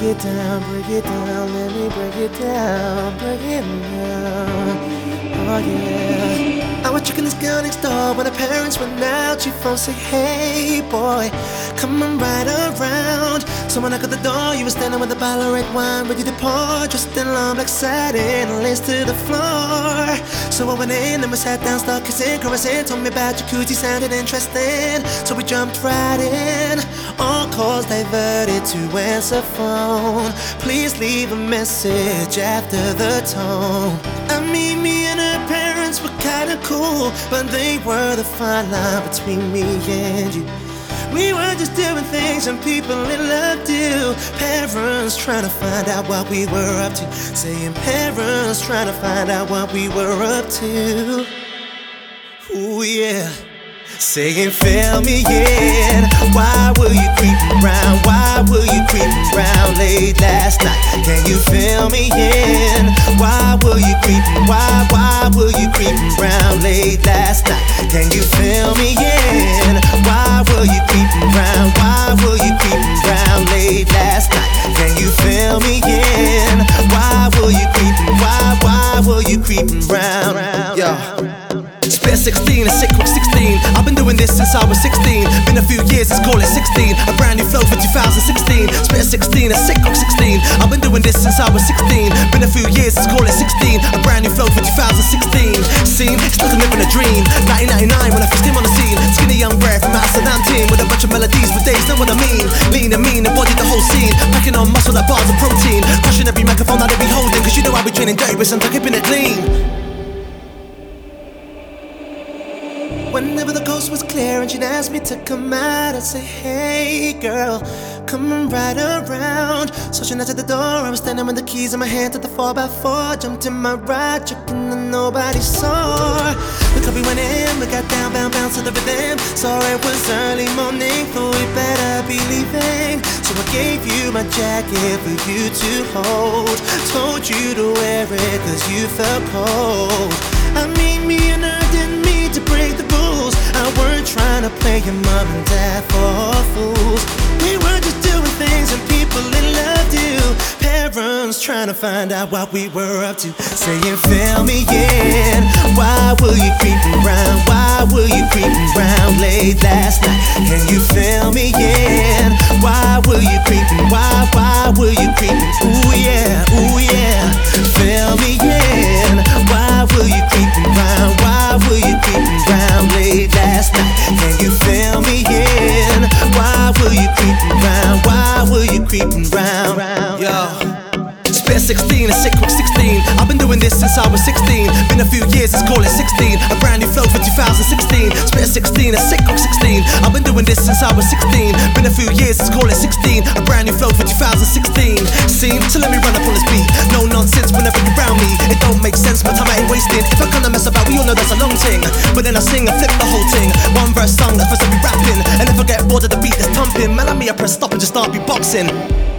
down, break it down, let me break it down, break it down. Oh yeah. I was checking this girl next door when her parents went out. She phone say, Hey boy, come on right around. So when I got the door, you were standing with a bottle of red wine, ready to pour, dressed in long black satin, lace to the floor. So I went in and we sat down, started kissing, caressing, told me about jacuzzi, sounded interesting. So we jumped right in. All calls diverted to answer phone. Please leave a message after the tone. I mean, me parents were kinda cool, but they were the fine line between me and you. We were just doing things and people in love do. Parents trying to find out what we were up to. Saying parents trying to find out what we were up to. Ooh, yeah. Saying, fill me in. Why will you creep around? Why will you creep around late last night? Can you fill me in? Why will you creep? Why, why will you creep around late last night? Can you fill me in? Why will you creep around? Why will you creep around late last night? Can you fill me in? Why will you creep? Why, why will you creep around? Yo. Spit 16, a sick quick 16. I've been doing this since I was 16. Been a few years, let's call it 16. A brand new flow for 2016. Spit 16, a sick quick 16. Doing this since I was 16. Been a few years, let's call it 16. A brand new flow for 2016. Scene, it's like I'm living a dream. 1999 when I first came on the scene. Skinny young rare from Amsterdam team with a bunch of melodies for days, know what I mean? Lean and mean, embodied the whole scene. Packing on muscle like bars of protein. Crushing every microphone that I be holding. Cause you know I be training dirty with some keeping it clean. Whenever the coast was clear and she'd ask me to come out, I'd say, Hey girl, come on right around. So she knocked at the door, I was standing with the keys in my hand to the 4x4. Jumped in my ride, checking that nobody saw. The coffee went in, we got down, bound, bound to the rhythm. Saw it was early morning, thought we better be leaving. So I gave you my jacket for you to hold. Told you to wear it cause you felt cold. I mean, me and her didn't mean to break the rules. I weren't trying to play your mom and dad for fools. We were do. Parents trying to find out what we were up to. Saying, fill me in. Why will you creep around? Why will you creep around late last night? Can you fill me in? Why will you creep? Why, why will you creep? Spit 16, a sick quick 16. I've been doing this since I was 16. Been a few years, let's call it 16. A brand new flow for 2016. Spit 16, a sick quick 16. I've been doing this since I was 16. Been a few years, let's call it 16. A brand new flow for 2016. Scene, so let me run up on this beat. No nonsense whenever you round me. It don't make sense, my time I ain't wasting. If I kinda mess about, we all know that's a long thing. But then I sing and flip the whole thing. One verse song, that first I be rapping. And if I get bored of the beat that's thumping, man, I me I press stop and just start beatboxing.